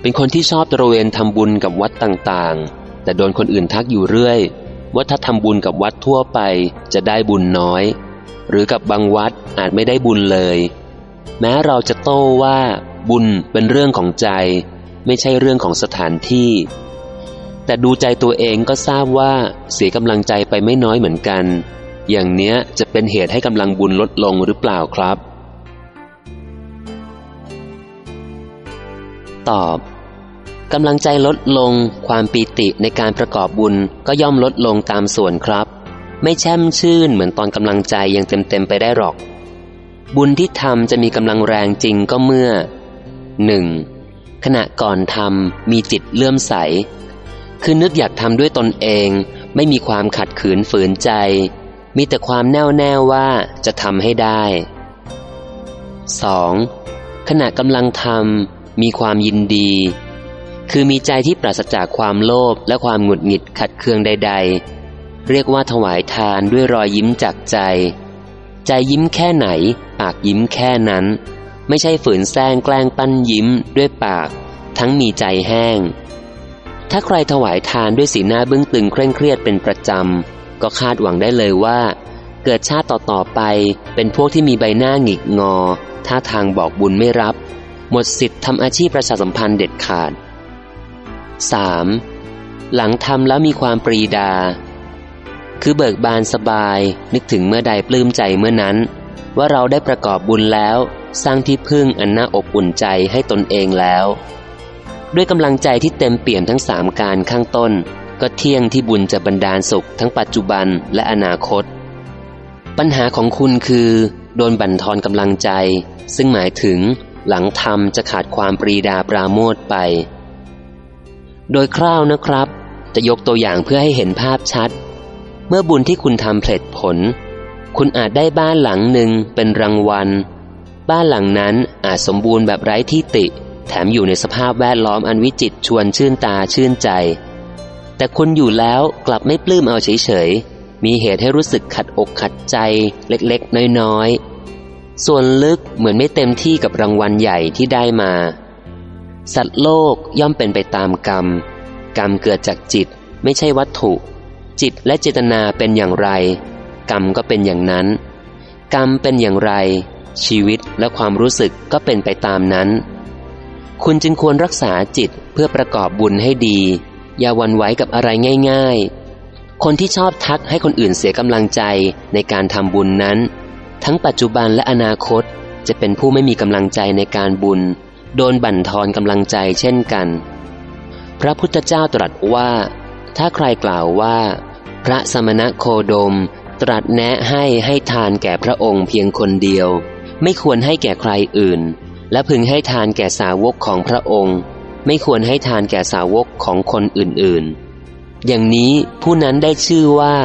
เป็นคนที่ชอบตระเวนทำบุญกับวัดต่างๆ แต่โดนคนอื่นทักอยู่เรื่อย ว่าถ้าทำบุญกับวัดทั่วไปจะได้บุญน้อย หรือกับบางวัดอาจไม่ได้บุญเลย แม้เราจะโต้ว่าบุญเป็นเรื่องของใจ ไม่ใช่เรื่องของสถานที่ แต่ดูใจตัวเองก็ทราบว่าเสียกำลังใจไปไม่น้อยเหมือนกัน อย่างเนี้ยจะเป็นเหตุให้กำลังบุญลดลงหรือเปล่าครับ ตอบ กำลังใจลดลง ความปีติในการประกอบบุญก็ย่อมลดลงตามส่วนครับ ไม่แช่มชื่นเหมือนตอนกำลังใจยังเต็มๆไปได้หรอก บุญที่ทำจะมีกำลังแรงจริงก็เมื่อ 1. ขณะก่อนทำมีจิตเลื่อมใส คือนึกอยากทำด้วยตนเอง ไม่มีความขัดขืนฝืนใจ มีแต่ความแน่วแน่ว่าจะทำให้ได้ 2. ขณะกำลังทำมีความยินดี คือมีใจที่ปราศจากความโลภและความหงุดหงิดขัดเคืองใด ๆ เรียกว่าถวายทานด้วยรอยยิ้มจากใจ ใจยิ้มแค่ไหน ปากยิ้มแค่นั้น ไม่ใช่ฝืนแซงแกล้งปั้นยิ้มด้วยปาก ทั้งมีใจแห้ง ถ้าใครถวายทานด้วยสีหน้าบึ้งตึงเคร่งเครียดเป็นประจำ ก็คาดหวังได้เลยว่า เกิดชาติต่อๆไป เป็นพวกที่มีใบหน้าหงิกงอท่าทางบอกบุญไม่รับ หมดสิทธิ์ทำอาชีพประชาสัมพันธ์เด็ดขาด 3. หลังทำแล้วมีความปรีดา คือเบิกบานสบายนึกถึงเมื่อใดปลื้มใจเมื่อนั้น ว่าเราได้ประกอบบุญแล้ว สร้างที่พึ่งอันน่าอบอุ่นใจให้ตนเองแล้ว ด้วยกำลังใจที่เต็มเปี่ยมทั้งสามการข้างต้น ก็เที่ยงที่บุญจะบันดาลสุขทั้งปัจจุบันและอนาคต ปัญหาของคุณคือ โดนบั่นทอนกำลังใจ ซึ่งหมายถึงหลังทำจะขาดความปรีดาปราโมทไป โดยคร่าวนะครับ จะยกตัวอย่างเพื่อให้เห็นภาพชัด เมื่อบุญที่คุณทำเพลิดผล คุณอาจได้บ้านหลังหนึ่งเป็นรางวัล บ้านหลังนั้นอาจสมบูรณ์แบบไร้ที่ติ แถมอยู่ในสภาพแวดล้อมอันวิจิตชวนชื่นตาชื่นใจ แต่คุณอยู่แล้วกลับไม่ปลื้มเอาเฉยๆ มีเหตุให้รู้สึกขัดอกขัดใจเล็กๆ น้อยๆ ส่วนลึกเหมือนไม่เต็มที่กับรางวัลใหญ่ที่ได้มา สัตว์โลกย่อมเป็นไปตามกรรม กรรมเกิดจากจิตไม่ใช่วัตถุ จิตและเจตนาเป็นอย่างไร กรรมก็เป็นอย่างนั้น กรรมเป็นอย่างไร ชีวิตและความรู้สึกก็เป็นไปตามนั้น คุณจึงควรรักษาจิตเพื่อประกอบบุญให้ดี อย่าวันไหวกับอะไรง่าย ๆ คนที่ชอบทักให้คนอื่นเสียกำลังใจในการทำบุญนั้น ทั้งปัจจุบันและอนาคตจะเป็นผู้ไม่มีกำลังใจในการบุญ โดนบั่นทอนกำลังใจเช่นกัน พระพุทธเจ้าตรัสว่า ถ้าใครกล่าวว่า พระสมณะโคดม ตรัสแนะให้ให้ทานแก่พระองค์เพียงคนเดียว ไม่ควรให้แก่ใครอื่น และพึงให้ทานแก่สาวกของพระองค์ ไม่ควรให้ทานแก่สาวกของคนอื่นๆ อย่างนี้ผู้นั้นได้ชื่อว่า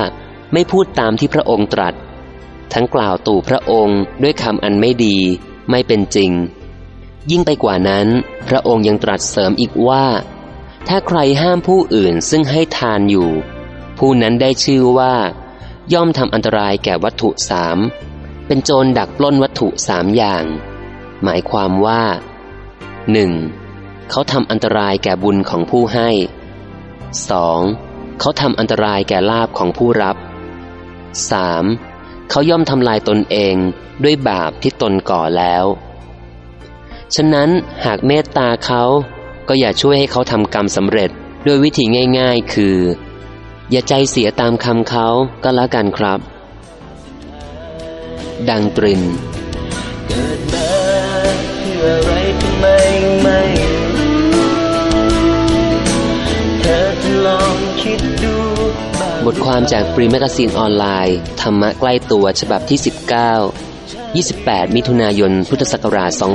ไม่พูดตามที่พระองค์ตรัส ทั้งกล่าวตู่พระองค์ด้วยคำอันไม่ดี ไม่เป็นจริง ยิ่งไปกว่านั้น พระองค์ยังตรัสเสริมอีกว่า ถ้าใครห้ามผู้อื่นซึ่งให้ทานอยู่ ผู้นั้นได้ชื่อว่า ย่อมทำอันตรายแก่วัตถุสามเป็นโจรดักปล้นวัตถุสามอย่าง หมายความว่า 1. เขาทำอันตรายแก่บุญของผู้ให้ 2. เขาทำอันตรายแก่ลาบของผู้รับ 3. เขาย่อมทำลายตนเองด้วยบาปที่ตนก่อแล้ว ฉะนั้นหากเมตตาเขาก็อย่าช่วยให้เขาทำกรรมสำเร็จด้วยวิธีง่าย ๆ คือ อย่าใจเสียตามคำเขาก็แล้วกันครับ ดังตรินเกิดมาเพื่ออะไรทำไมไม่เธอจะลองคิดดู บทความจากฟรีแมกซีนออนไลน์ ธรรมะใกล้ตัวฉบับที่ 19 28 มิถุนายน พุทธศักราช 2550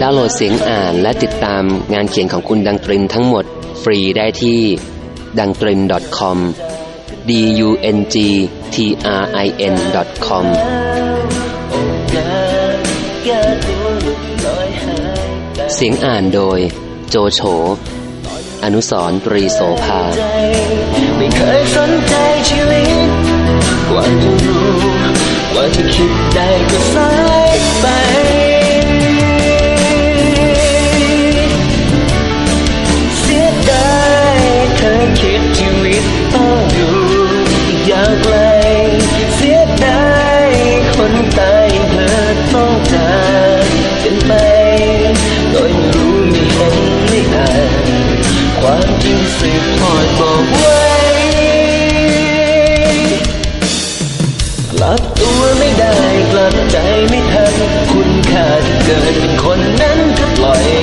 ดาวน์โหลดเสียงอ่านและติดตามงานเขียนของคุณดังตรินทั้งหมดฟรีได้ที่ดังตริน .com d u n g t r i n com โอกาสแก้ตัวหลุดอยหายไปเสียงอ่านโดยโจโฉ อนุสรตรีโสภา ไม่เคยสนใจชีวิต กว่าจะรู้ว่าจะคิดได้ก็สายไปเสียดายเธอคิดชีวิตต้องดูยาวไกลเสียดายคนตายเธอต้องเป็นไปโดยไม่รู้ไม่เห็นไม่อานความจริงสืบทอดบอกว่า นคนนั้นก็ปล่อย